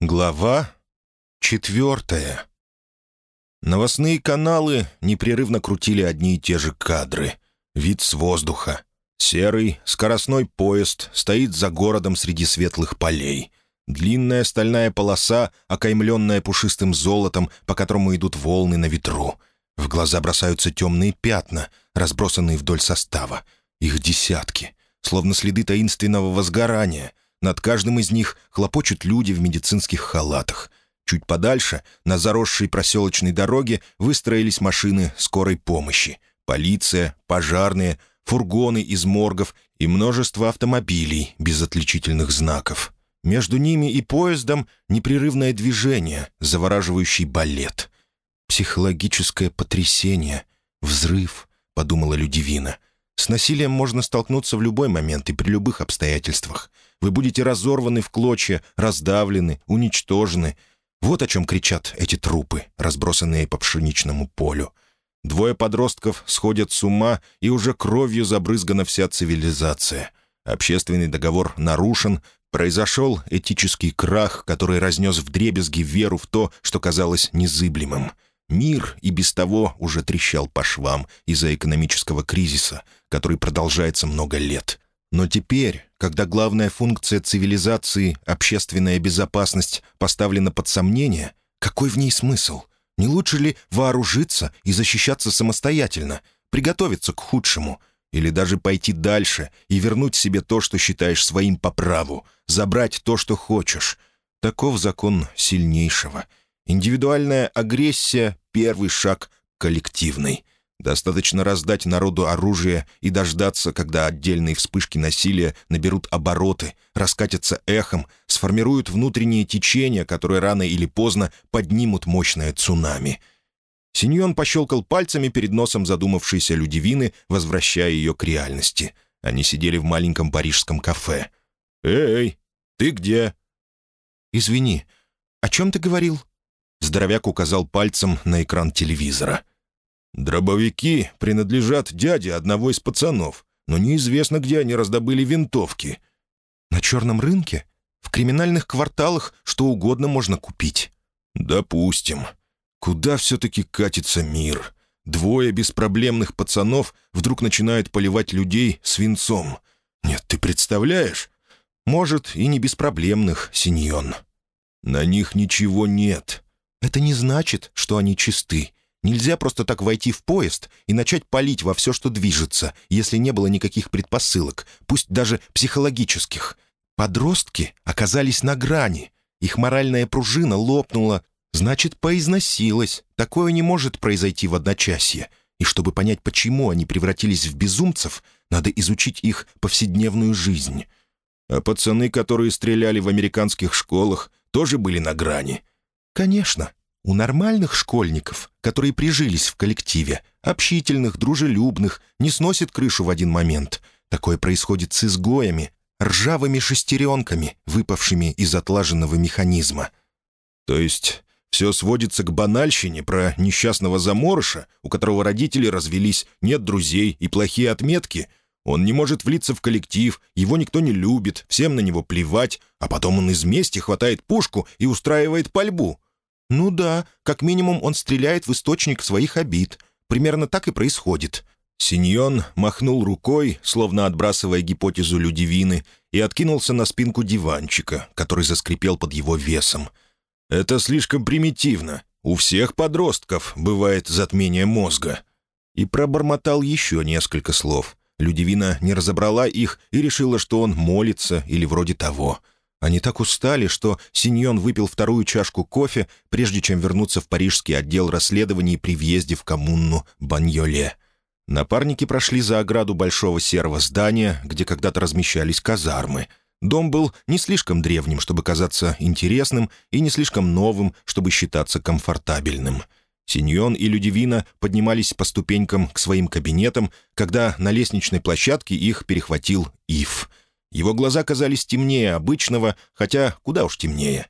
Глава четвертая. Новостные каналы непрерывно крутили одни и те же кадры. Вид с воздуха. Серый, скоростной поезд стоит за городом среди светлых полей. Длинная стальная полоса, окаймленная пушистым золотом, по которому идут волны на ветру. В глаза бросаются темные пятна, разбросанные вдоль состава. Их десятки, словно следы таинственного возгорания — над каждым из них хлопочут люди в медицинских халатах. Чуть подальше, на заросшей проселочной дороге, выстроились машины скорой помощи. Полиция, пожарные, фургоны из моргов и множество автомобилей без отличительных знаков. Между ними и поездом непрерывное движение, завораживающий балет. «Психологическое потрясение, взрыв», — подумала Людивина. «С насилием можно столкнуться в любой момент и при любых обстоятельствах. Вы будете разорваны в клочья, раздавлены, уничтожены. Вот о чем кричат эти трупы, разбросанные по пшеничному полю. Двое подростков сходят с ума, и уже кровью забрызгана вся цивилизация. Общественный договор нарушен, произошел этический крах, который разнес вдребезги веру в то, что казалось незыблемым. Мир и без того уже трещал по швам из-за экономического кризиса, который продолжается много лет. Но теперь, когда главная функция цивилизации, общественная безопасность, поставлена под сомнение, какой в ней смысл? Не лучше ли вооружиться и защищаться самостоятельно, приготовиться к худшему, или даже пойти дальше и вернуть себе то, что считаешь своим по праву, забрать то, что хочешь? Таков закон сильнейшего. Индивидуальная агрессия — первый шаг коллективный — Достаточно раздать народу оружие и дождаться, когда отдельные вспышки насилия наберут обороты, раскатятся эхом, сформируют внутренние течения, которые рано или поздно поднимут мощное цунами. Синьон пощелкал пальцами перед носом задумавшейся Людивины, возвращая ее к реальности. Они сидели в маленьком парижском кафе. «Эй, ты где?» «Извини, о чем ты говорил?» Здоровяк указал пальцем на экран телевизора. Дробовики принадлежат дяде одного из пацанов, но неизвестно, где они раздобыли винтовки. На черном рынке? В криминальных кварталах что угодно можно купить. Допустим. Куда все-таки катится мир? Двое беспроблемных пацанов вдруг начинают поливать людей свинцом. Нет, ты представляешь? Может, и не беспроблемных, Синьон. На них ничего нет. Это не значит, что они чисты. Нельзя просто так войти в поезд и начать палить во все, что движется, если не было никаких предпосылок, пусть даже психологических. Подростки оказались на грани. Их моральная пружина лопнула, значит, поизносилась. Такое не может произойти в одночасье. И чтобы понять, почему они превратились в безумцев, надо изучить их повседневную жизнь. А пацаны, которые стреляли в американских школах, тоже были на грани. Конечно, у нормальных школьников, которые прижились в коллективе, общительных, дружелюбных, не сносит крышу в один момент. Такое происходит с изгоями, ржавыми шестеренками, выпавшими из отлаженного механизма. То есть все сводится к банальщине про несчастного заморыша, у которого родители развелись, нет друзей и плохие отметки. Он не может влиться в коллектив, его никто не любит, всем на него плевать, а потом он из мести хватает пушку и устраивает пальбу. «Ну да, как минимум он стреляет в источник своих обид. Примерно так и происходит». Синьон махнул рукой, словно отбрасывая гипотезу Людивины, и откинулся на спинку диванчика, который заскрипел под его весом. «Это слишком примитивно. У всех подростков бывает затмение мозга». И пробормотал еще несколько слов. Людивина не разобрала их и решила, что он молится или вроде того — они так устали, что Синьон выпил вторую чашку кофе, прежде чем вернуться в парижский отдел расследований при въезде в коммуну Баньоле. Напарники прошли за ограду большого серого здания, где когда-то размещались казармы. Дом был не слишком древним, чтобы казаться интересным, и не слишком новым, чтобы считаться комфортабельным. Синьон и Людивина поднимались по ступенькам к своим кабинетам, когда на лестничной площадке их перехватил Ив — его глаза казались темнее обычного, хотя куда уж темнее.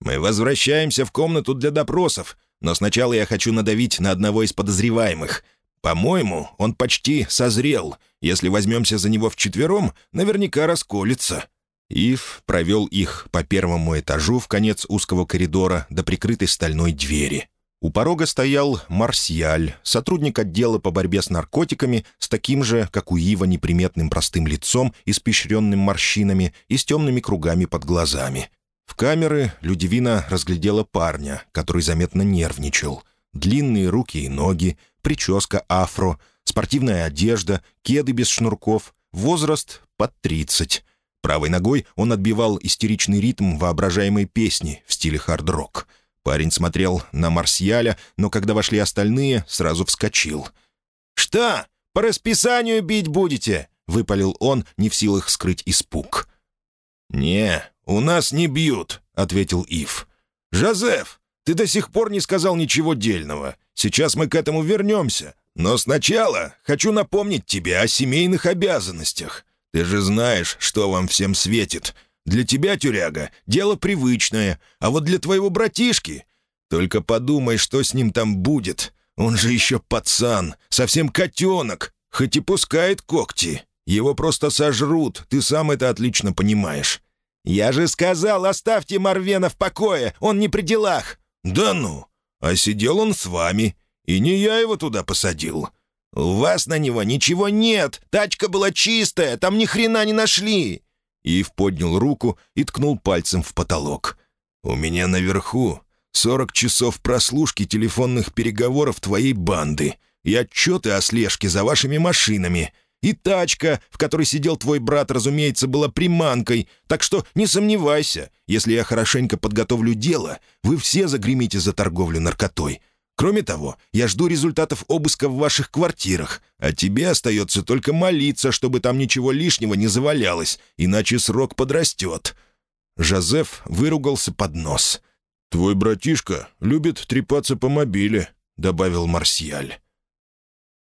«Мы возвращаемся в комнату для допросов, но сначала я хочу надавить на одного из подозреваемых. По-моему, он почти созрел. Если возьмемся за него вчетвером, наверняка расколется». Ив провел их по первому этажу в конец узкого коридора до прикрытой стальной двери. У порога стоял Марсиаль, сотрудник отдела по борьбе с наркотиками, с таким же, как у Ива, неприметным простым лицом, испещренным морщинами и с темными кругами под глазами. В камеры Людивина разглядела парня, который заметно нервничал. Длинные руки и ноги, прическа афро, спортивная одежда, кеды без шнурков, возраст под тридцать. Правой ногой он отбивал истеричный ритм воображаемой песни в стиле хард-рок. Парень смотрел на Марсиаля, но когда вошли остальные, сразу вскочил. «Что, по расписанию бить будете?» — выпалил он, не в силах скрыть испуг. «Не, у нас не бьют», — ответил Ив. «Жозеф, ты до сих пор не сказал ничего дельного. Сейчас мы к этому вернемся. Но сначала хочу напомнить тебе о семейных обязанностях. Ты же знаешь, что вам всем светит. Для тебя, тюряга, дело привычное, а вот для твоего братишки... Только подумай, что с ним там будет. Он же еще пацан, совсем котенок, хоть и пускает когти. Его просто сожрут, ты сам это отлично понимаешь». «Я же сказал, оставьте Марвена в покое, он не при делах». «Да ну! А сидел он с вами, и не я его туда посадил. «У вас на него ничего нет! Тачка была чистая, там ни хрена не нашли!» Ив поднял руку и ткнул пальцем в потолок. «У меня наверху сорок часов прослушки телефонных переговоров твоей банды и отчеты о слежке за вашими машинами. И тачка, в которой сидел твой брат, разумеется, была приманкой, так что не сомневайся, если я хорошенько подготовлю дело, вы все загремите за торговлю наркотой. Кроме того, я жду результатов обыска в ваших квартирах, а тебе остается только молиться, чтобы там ничего лишнего не завалялось, иначе срок подрастет». Жозеф выругался под нос. «Твой братишка любит трепаться по мобиле», — добавил Марсиаль.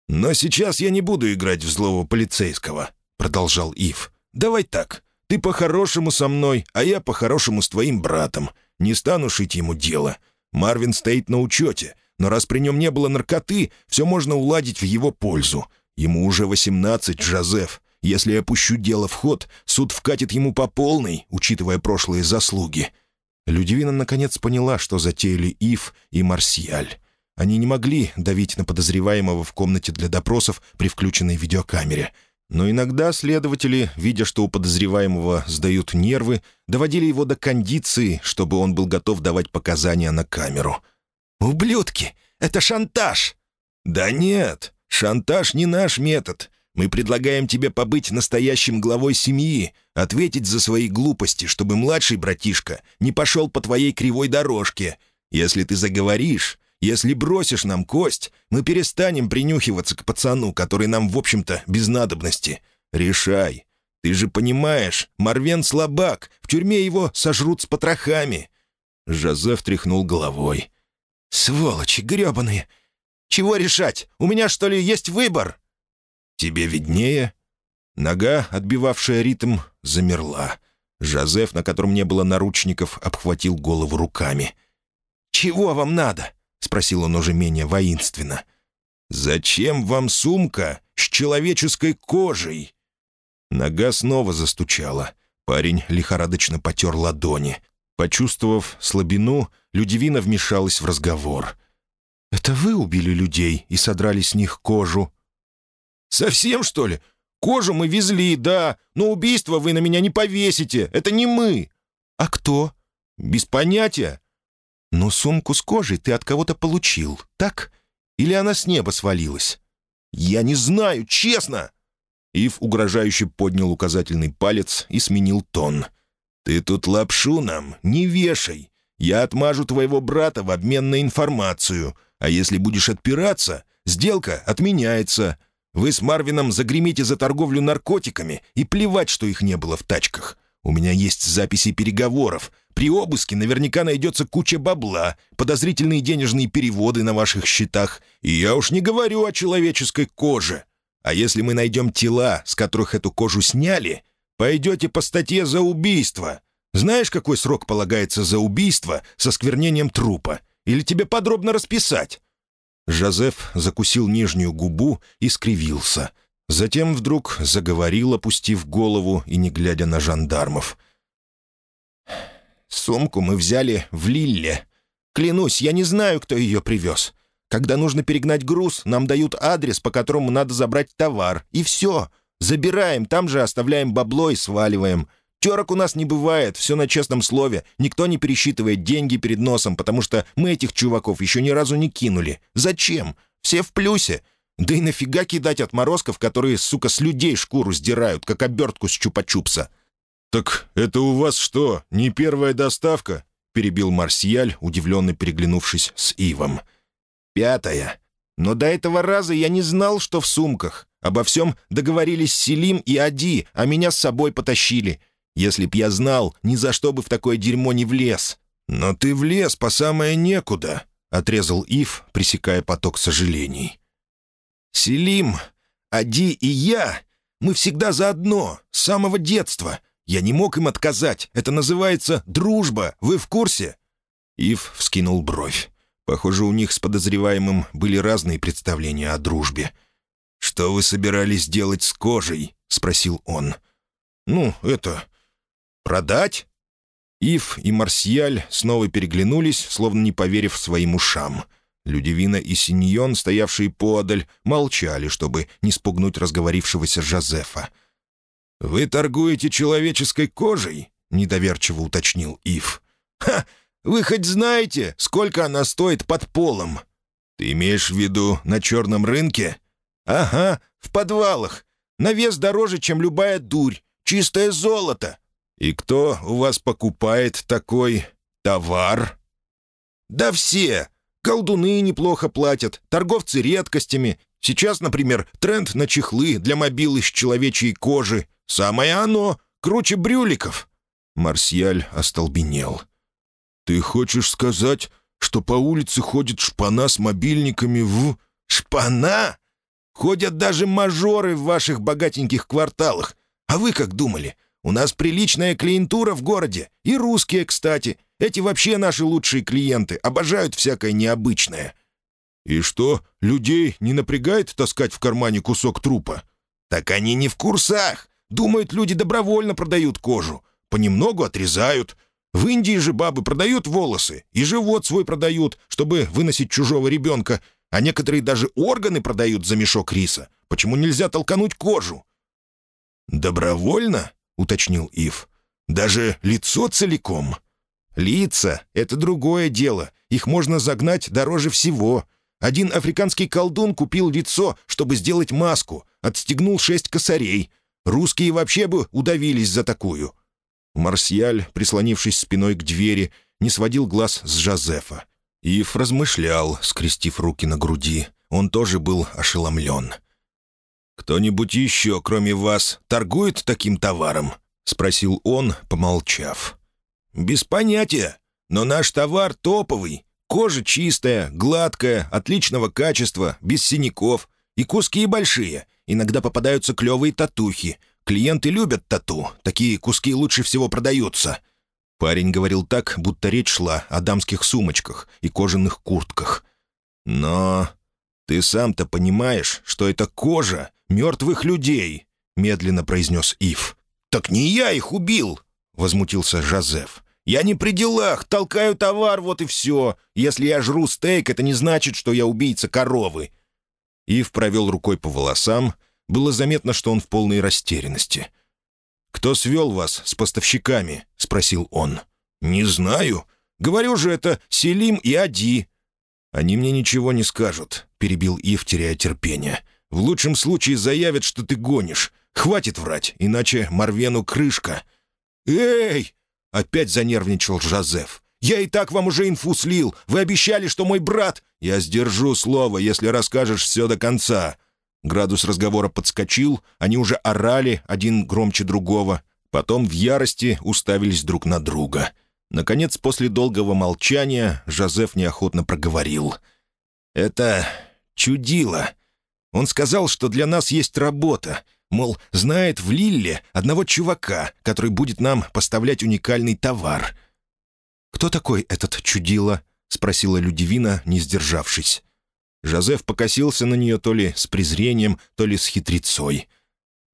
«Но сейчас я не буду играть в злого полицейского», — продолжал Ив. «Давай так. Ты по-хорошему со мной, а я по-хорошему с твоим братом. Не стану шить ему дело. Марвин стоит на учете, но раз при нем не было наркоты, все можно уладить в его пользу. Ему уже восемнадцать, Жозеф. Если я пущу дело в ход, суд вкатит ему по полной, учитывая прошлые заслуги». Людивина наконец поняла, что затеяли Ив и Марсиаль. Они не могли давить на подозреваемого в комнате для допросов при включенной видеокамере. Но иногда следователи, видя, что у подозреваемого сдают нервы, доводили его до кондиции, чтобы он был готов давать показания на камеру — «Ублюдки! Это шантаж!» «Да нет, шантаж не наш метод. Мы предлагаем тебе побыть настоящим главой семьи, ответить за свои глупости, чтобы младший братишка не пошел по твоей кривой дорожке. Если ты заговоришь, если бросишь нам кость, мы перестанем принюхиваться к пацану, который нам, в общем-то, без надобности. Решай. Ты же понимаешь, Марвен слабак, в тюрьме его сожрут с потрохами». Жозеф тряхнул головой. «Сволочи гребаные! Чего решать? У меня, что ли, есть выбор?» «Тебе виднее?» Нога, отбивавшая ритм, замерла. Жозеф, на котором не было наручников, обхватил голову руками. «Чего вам надо?» — спросил он уже менее воинственно. «Зачем вам сумка с человеческой кожей?» Нога снова застучала. Парень лихорадочно потер ладони. Почувствовав слабину, Людивина вмешалась в разговор. «Это вы убили людей и содрали с них кожу?» «Совсем, что ли? Кожу мы везли, да, но убийство вы на меня не повесите. Это не мы». «А кто?» «Без понятия». «Но сумку с кожей ты от кого-то получил, так? Или она с неба свалилась?» «Я не знаю, честно!» Ив угрожающе поднял указательный палец и сменил тон — «Ты тут лапшу нам не вешай. Я отмажу твоего брата в обмен на информацию. А если будешь отпираться, сделка отменяется. Вы с Марвином загремите за торговлю наркотиками и плевать, что их не было в тачках. У меня есть записи переговоров. При обыске наверняка найдется куча бабла, подозрительные денежные переводы на ваших счетах. И я уж не говорю о человеческой коже. А если мы найдем тела, с которых эту кожу сняли, Пойдете по статье за убийство. Знаешь, какой срок полагается за убийство со сквернением трупа? Или тебе подробно расписать?» Жозеф закусил нижнюю губу и скривился. Затем вдруг заговорил, опустив голову и не глядя на жандармов. сумку мы взяли в Лилле. Клянусь, я не знаю, кто ее привез. Когда нужно перегнать груз, нам дают адрес, по которому надо забрать товар. И все. Забираем, там же оставляем бабло и сваливаем. Терок у нас не бывает, все на честном слове. Никто не пересчитывает деньги перед носом, потому что мы этих чуваков еще ни разу не кинули. Зачем? Все в плюсе. Да и нафига кидать отморозков, которые, сука, с людей шкуру сдирают, как обертку с чупа-чупса?» «Так это у вас что, не первая доставка?» — перебил Марсиаль, удивленно переглянувшись с Ивом. «Пятая. Но до этого раза я не знал, что в сумках. Обо всем договорились Селим и Ади, а меня с собой потащили. Если б я знал, ни за что бы в такое дерьмо не влез». «Но ты влез по самое некуда», — отрезал Ив, пресекая поток сожалений. «Селим, Ади и я, мы всегда заодно, с самого детства. Я не мог им отказать. Это называется дружба. Вы в курсе?» Ив вскинул бровь. Похоже, у них с подозреваемым были разные представления о дружбе. «Что вы собирались делать с кожей?» — спросил он. «Ну, это... продать?» Ив и Марсиаль снова переглянулись, словно не поверив своим ушам. Людивина и Синьон, стоявшие поодаль, молчали, чтобы не спугнуть разговорившегося Жозефа. «Вы торгуете человеческой кожей?» — недоверчиво уточнил Ив. «Ха! Вы хоть знаете, сколько она стоит под полом?» «Ты имеешь в виду на черном рынке?» «Ага, в подвалах. На вес дороже, чем любая дурь. Чистое золото». «И кто у вас покупает такой товар?» «Да все. Колдуны неплохо платят, торговцы редкостями. Сейчас, например, тренд на чехлы для мобил из человечьей кожи. Самое оно, круче брюликов». Марсиаль остолбенел. «Ты хочешь сказать, что по улице ходит шпана с мобильниками в...» «Шпана? Ходят даже мажоры в ваших богатеньких кварталах. А вы как думали? У нас приличная клиентура в городе. И русские, кстати. Эти вообще наши лучшие клиенты. Обожают всякое необычное». «И что, людей не напрягает таскать в кармане кусок трупа?» «Так они не в курсах. Думают, люди добровольно продают кожу. Понемногу отрезают. В Индии же бабы продают волосы и живот свой продают, чтобы выносить чужого ребенка, а некоторые даже органы продают за мешок риса. Почему нельзя толкануть кожу?» «Добровольно?» — уточнил Ив. «Даже лицо целиком?» «Лица — это другое дело. Их можно загнать дороже всего. Один африканский колдун купил лицо, чтобы сделать маску, отстегнул шесть косарей. Русские вообще бы удавились за такую». Марсиаль, прислонившись спиной к двери, не сводил глаз с Жозефа. Ив размышлял, скрестив руки на груди. Он тоже был ошеломлен. «Кто-нибудь еще, кроме вас, торгует таким товаром?» — спросил он, помолчав. «Без понятия. Но наш товар топовый. Кожа чистая, гладкая, отличного качества, без синяков. И куски большие. Иногда попадаются клевые татухи. Клиенты любят тату. Такие куски лучше всего продаются». Парень говорил так, будто речь шла о дамских сумочках и кожаных куртках. «Но ты сам-то понимаешь, что это кожа мертвых людей», — медленно произнес Ив. «Так не я их убил», — возмутился Жозеф. «Я не при делах, толкаю товар, вот и все. Если я жру стейк, это не значит, что я убийца коровы. Ив провел рукой по волосам. Было заметно, что он в полной растерянности. «Кто свел вас с поставщиками?» — спросил он. «Не знаю. Говорю же, это Селим и Ади». «Они мне ничего не скажут», — перебил Ив, теряя терпение. «В лучшем случае заявят, что ты гонишь. Хватит врать, иначе Марвену крышка». «Эй!» — опять занервничал Жозеф. Я и так вам уже инфу слил. Вы обещали, что мой брат...» «Я сдержу слово, если расскажешь все до конца». Градус разговора подскочил, они уже орали, один громче другого. Потом в ярости уставились друг на друга. Наконец, после долгого молчания, Жозеф неохотно проговорил. «Это чудило. Он сказал, что для нас есть работа. Мол, знает в Лилле одного чувака, который будет нам поставлять уникальный товар». «Кто такой этот чудило?» — спросила Людивина, не сдержавшись. Жозеф покосился на нее то ли с презрением, то ли с хитрецой.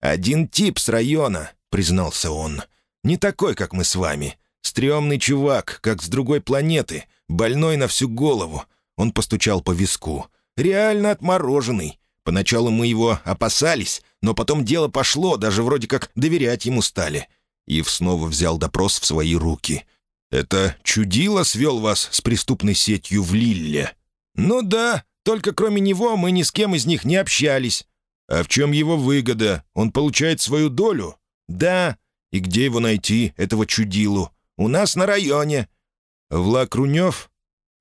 «Один тип с района», — признался он. «Не такой, как мы с вами. Стремный чувак, как с другой планеты, больной на всю голову. Он постучал по виску. Реально отмороженный. Поначалу мы его опасались, но потом дело пошло, даже вроде как доверять ему стали. Ив снова взял допрос в свои руки. «Это чудило свел вас с преступной сетью в Лилле?» «Ну да, только кроме него мы ни с кем из них не общались». «А в чем его выгода? Он получает свою долю?» «Да. И где его найти, этого чудилу?» «У нас на районе». «Влак Рунев?»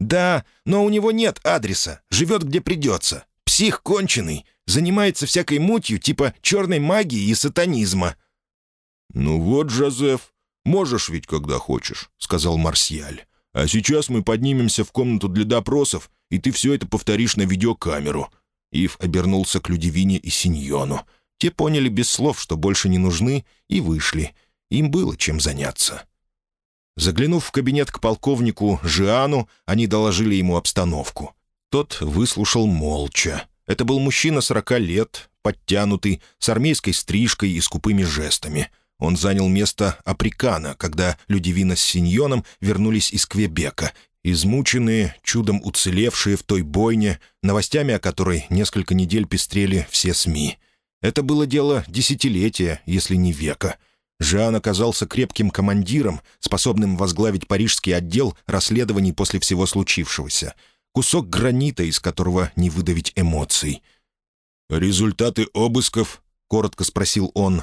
«Да, но у него нет адреса. Живет где придется. Псих конченый. Занимается всякой мутью типа черной магии и сатанизма». «Ну вот, Жозеф, можешь ведь, когда хочешь», — сказал Марсиаль. «А сейчас мы поднимемся в комнату для допросов, и ты все это повторишь на видеокамеру». Ив обернулся к Людивине и Синьону. Те поняли без слов, что больше не нужны, и вышли. Им было чем заняться. Заглянув в кабинет к полковнику Жиану, они доложили ему обстановку. Тот выслушал молча. Это был мужчина сорока лет, подтянутый, с армейской стрижкой и скупыми жестами. Он занял место Априкана, когда Людивина с Синьоном вернулись из Квебека, измученные, чудом уцелевшие в той бойне, новостями о которой несколько недель пестрели все СМИ. Это было дело десятилетия, если не века — Жан оказался крепким командиром, способным возглавить парижский отдел расследований после всего случившегося. Кусок гранита, из которого не выдавить эмоций. «Результаты обысков?» — коротко спросил он.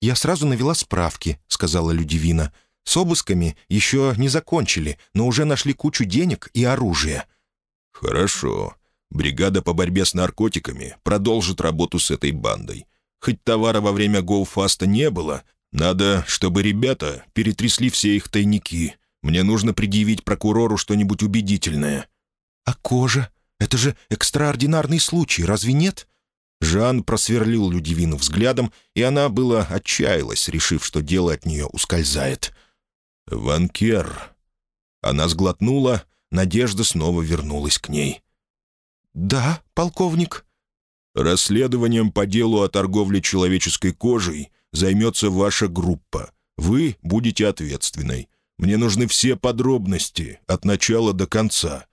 «Я сразу навела справки», — сказала Людивина. «С обысками еще не закончили, но уже нашли кучу денег и оружия». «Хорошо. Бригада по борьбе с наркотиками продолжит работу с этой бандой. Хоть товара во время гоуфаста не было, надо, чтобы ребята перетрясли все их тайники. Мне нужно предъявить прокурору что-нибудь убедительное». «А кожа? Это же экстраординарный случай, разве нет?» Жан просверлил Людивину взглядом, и она была отчаялась, решив, что дело от нее ускользает. «Ванкер». Она сглотнула, надежда снова вернулась к ней. «Да, полковник». «Расследованием по делу о торговле человеческой кожей займется ваша группа. Вы будете ответственной. Мне нужны все подробности, от начала до конца».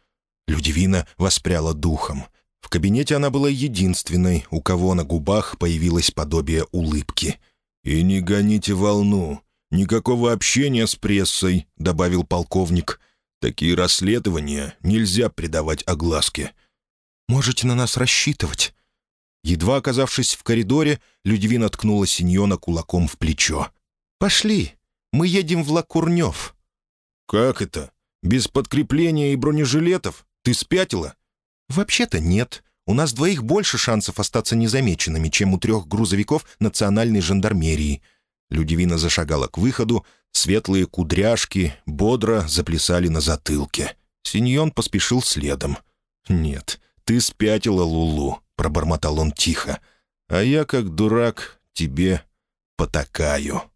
Людивина воспряла духом. В кабинете она была единственной, у кого на губах появилось подобие улыбки. «И не гоните волну. Никакого общения с прессой», — добавил полковник. «Такие расследования нельзя придавать огласке». «Можете на нас рассчитывать», Едва оказавшись в коридоре, Людивина ткнула Синьона кулаком в плечо. «Пошли, мы едем в Лакурнев». «Как это? Без подкрепления и бронежилетов? Ты спятила?» «Вообще-то нет. У нас двоих больше шансов остаться незамеченными, чем у трех грузовиков национальной жандармерии». Людивина зашагала к выходу, светлые кудряшки бодро заплясали на затылке. Синьон поспешил следом. «Нет, ты спятила, Лулу пробормотал он тихо. «А я, как дурак, тебе потакаю».